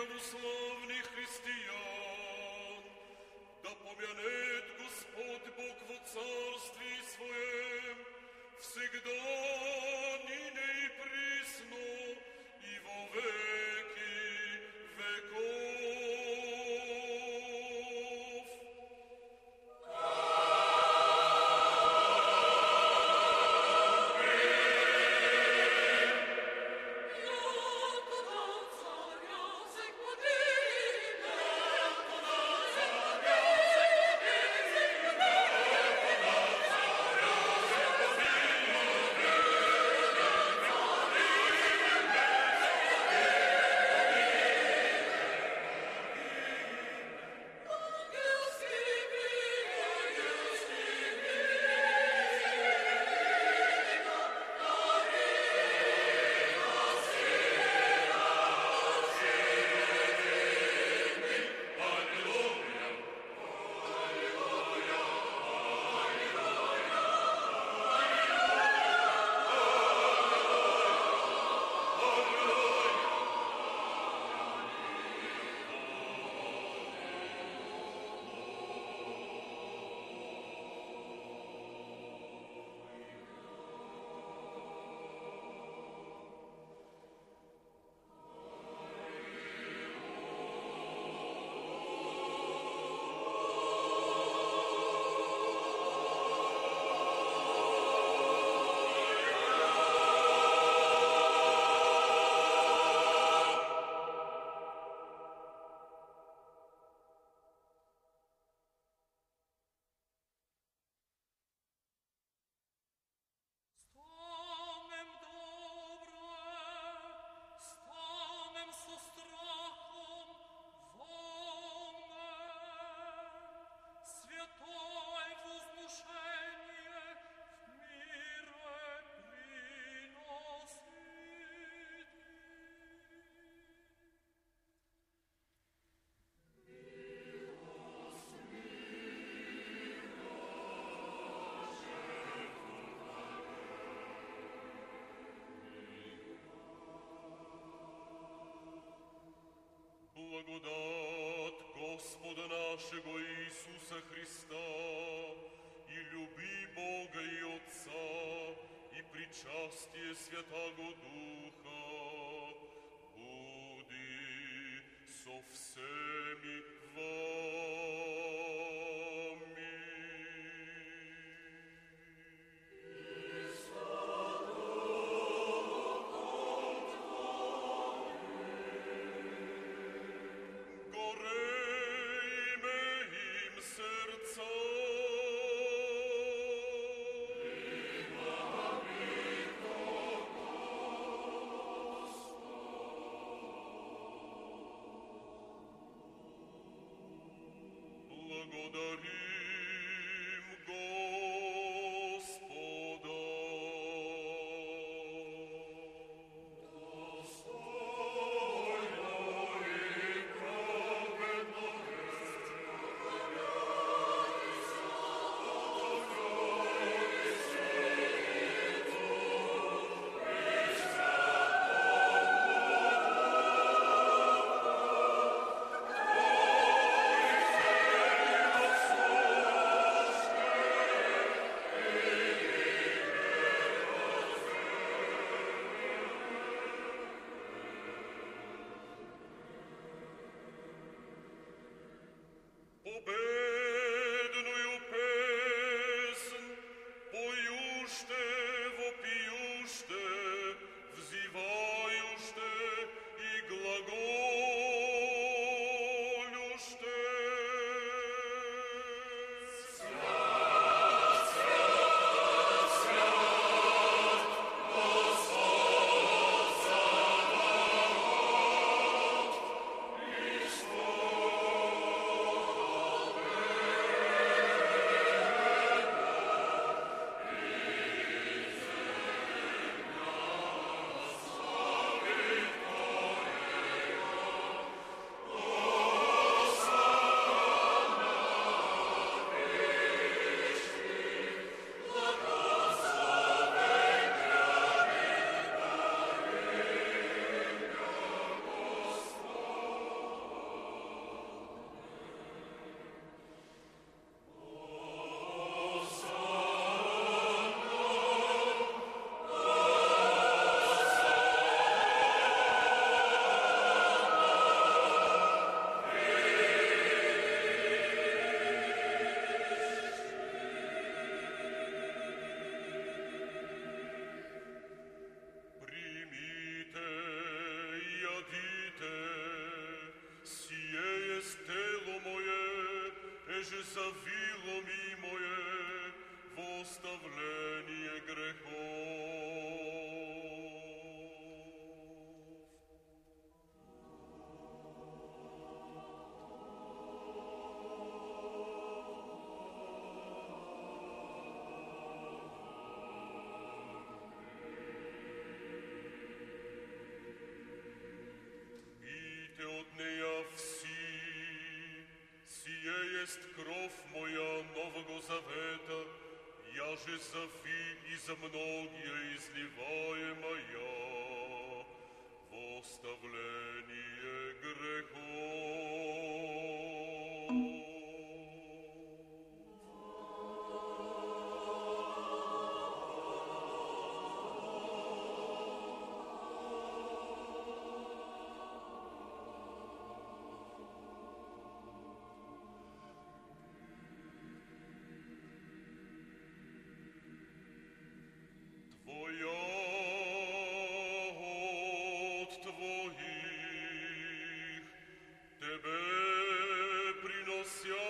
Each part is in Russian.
православный христиан, Благодат Господа нашего Иисуса Христа. И люби Бога и Отца и причастие Святаго Духа. Буди со всеми Lord, есть кровь моя Нового Завета, я же ви и за многие изливаемая в оставление грехов. canción.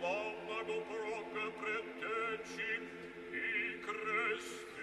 славного прока предтечи и крестителя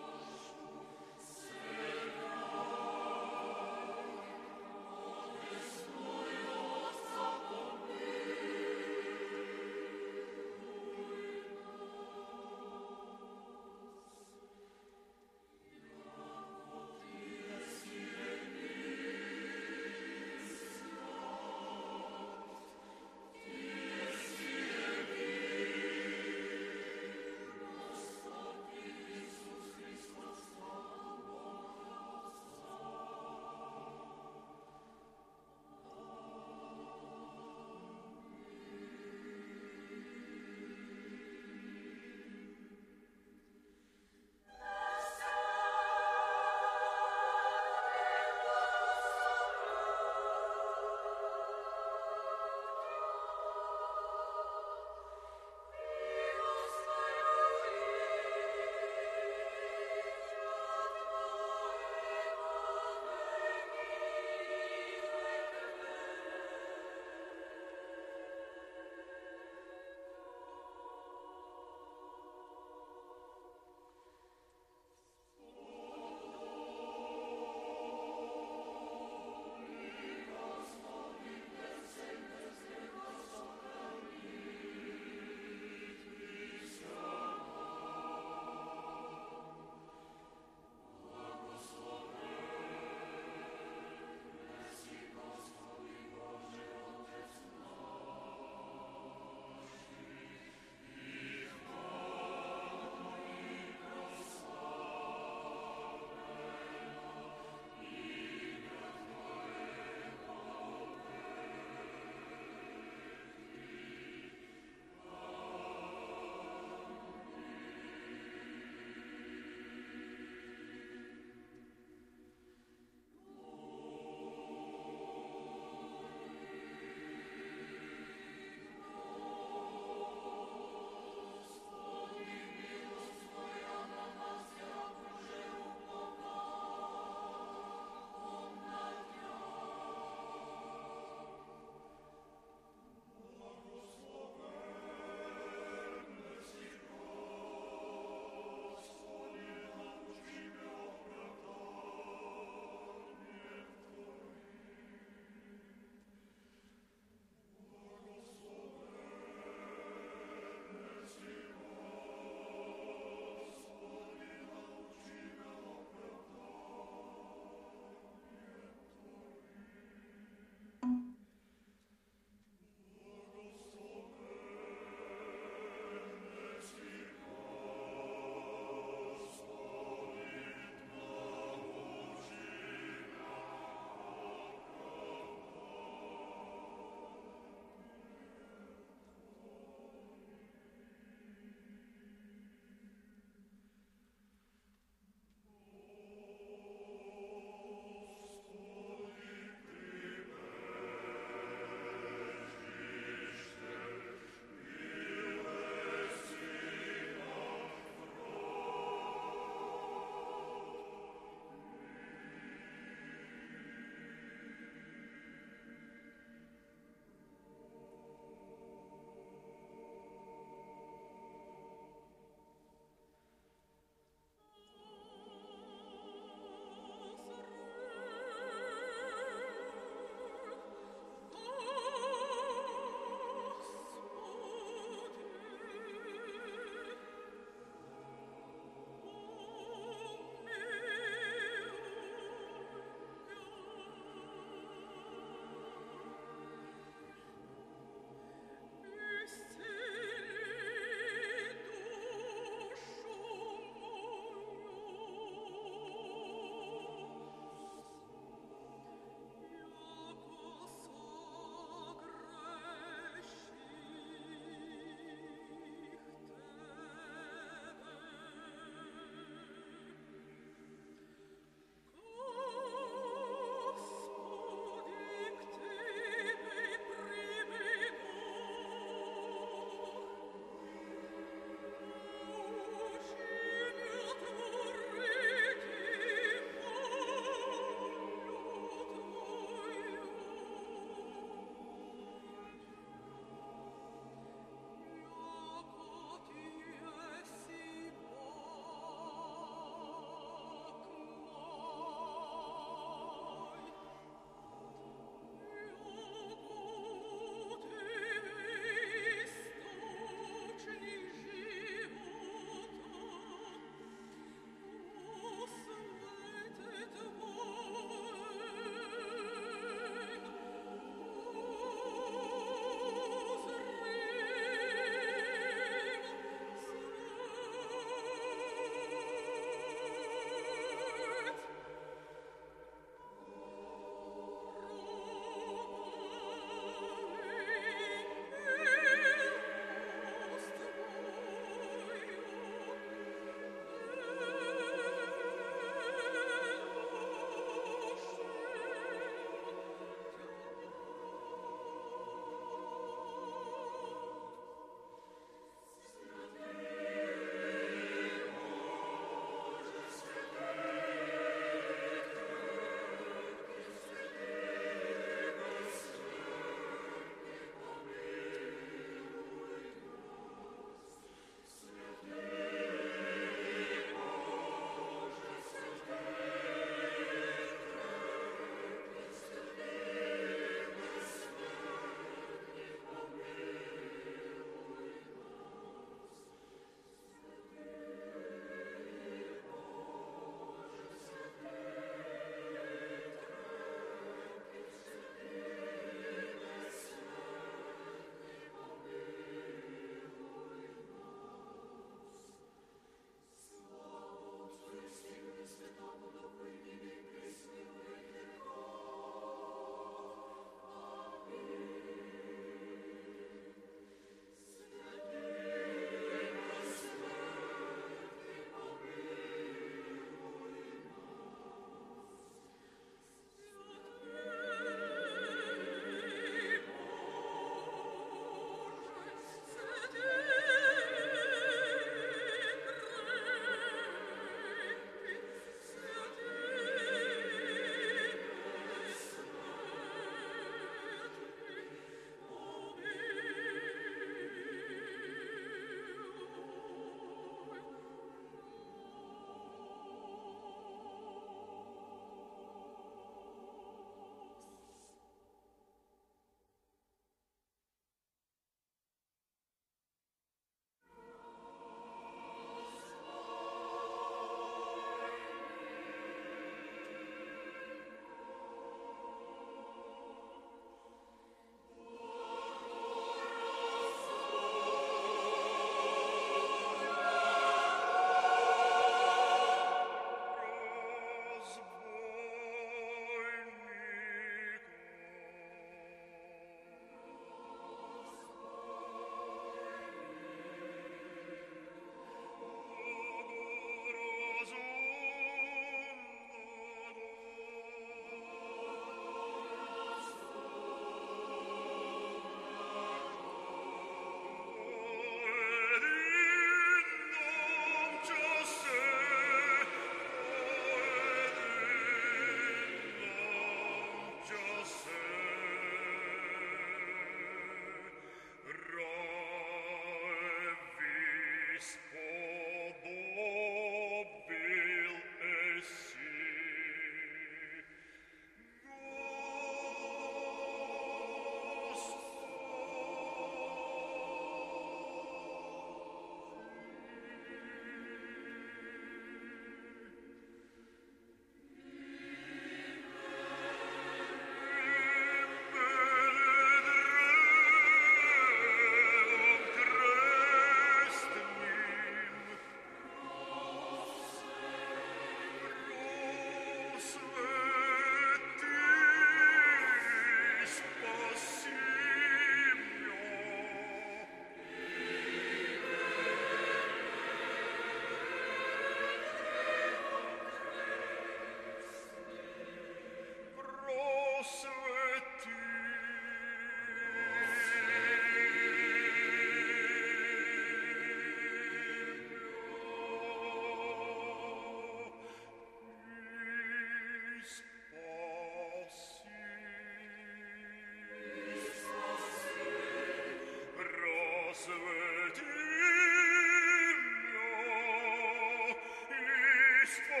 Christ.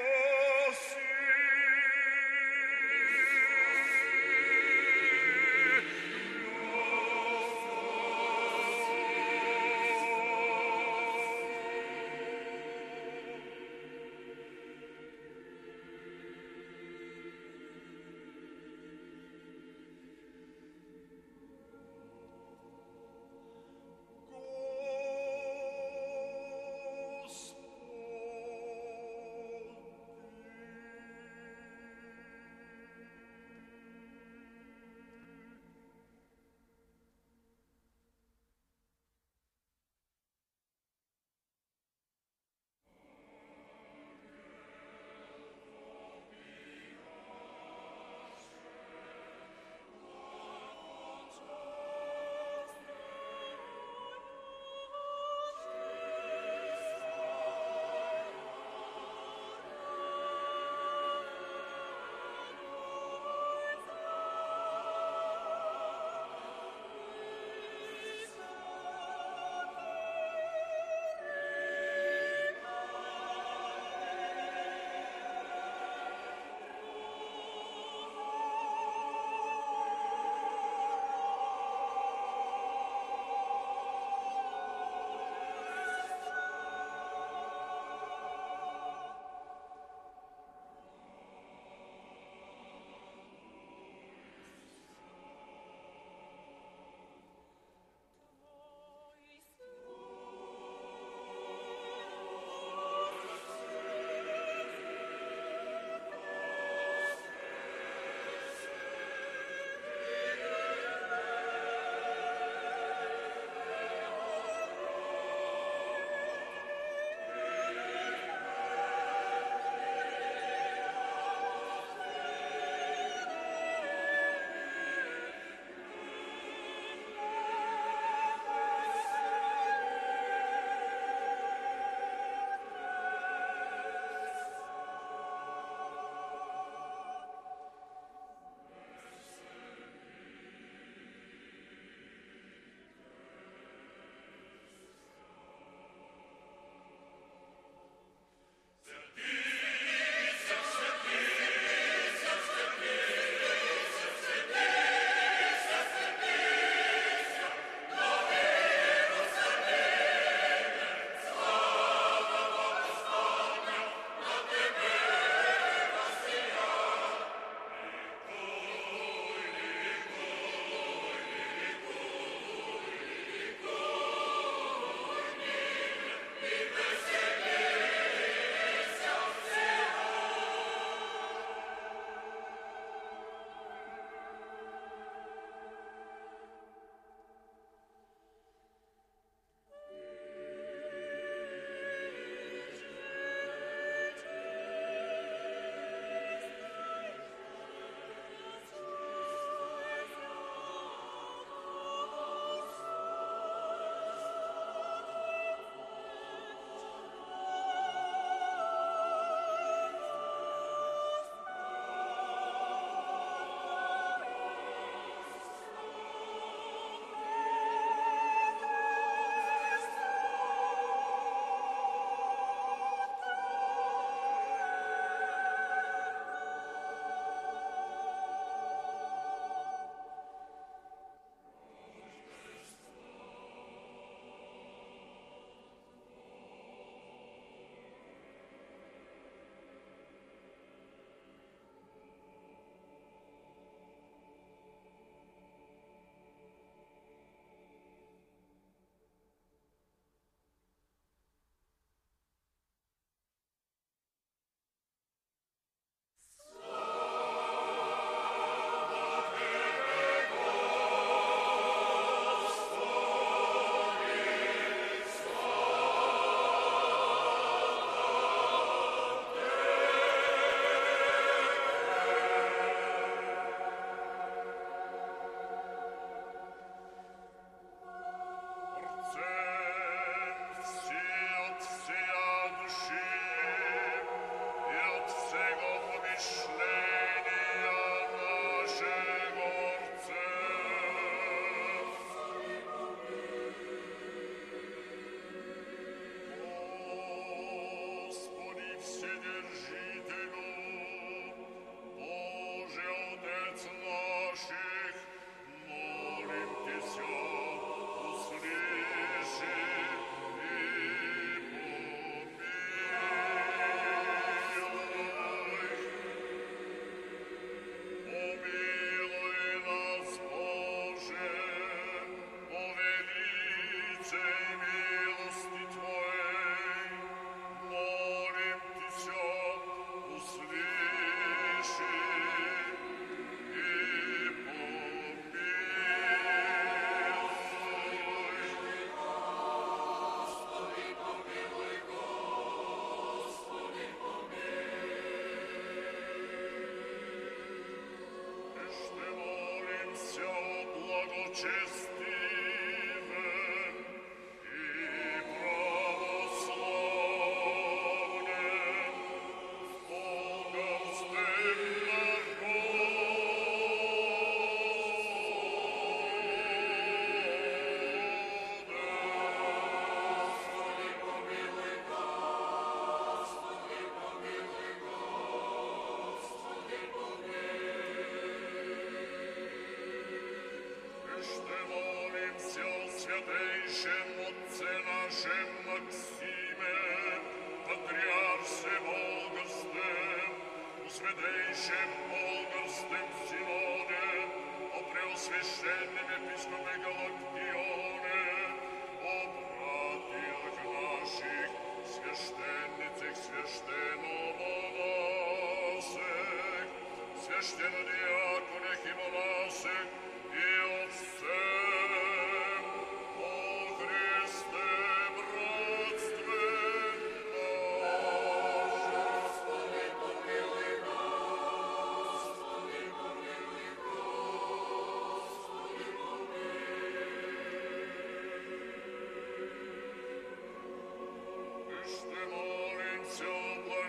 сердец наших.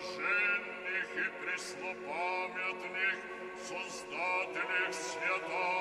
блаженных и преснопамятных, создателях святого.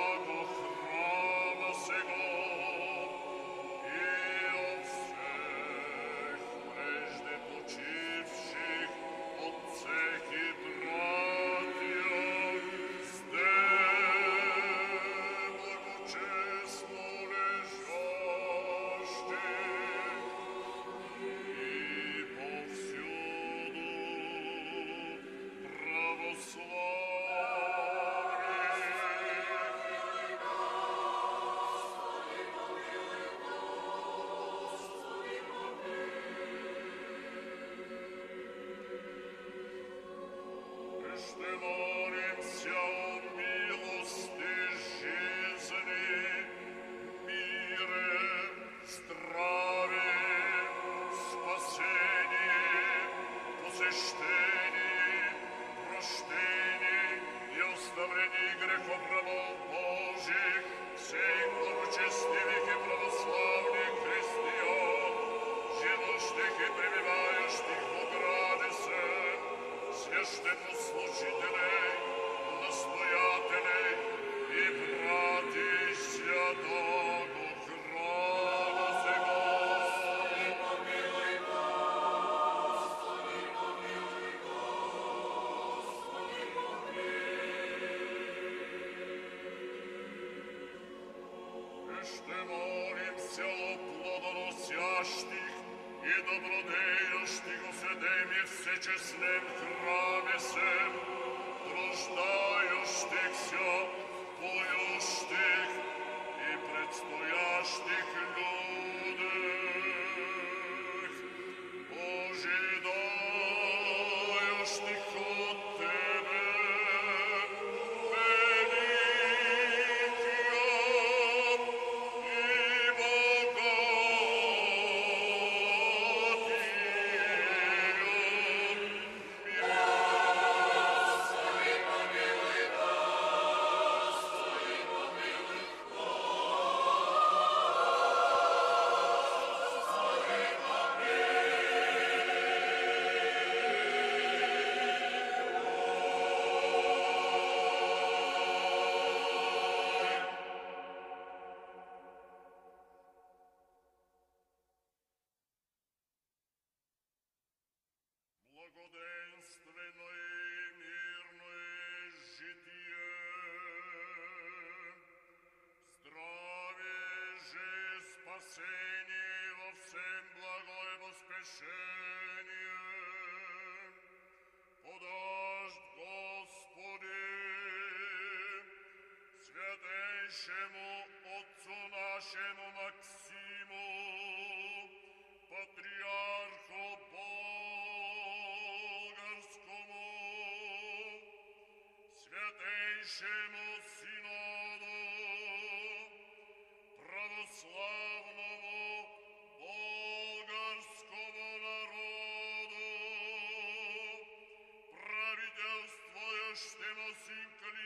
воскрешении и во всем благое воскрешение. Подожд Господи, святейшему Отцу нашему Максиму, патриарху болгарскому, святейшему Синоду, православному. cinque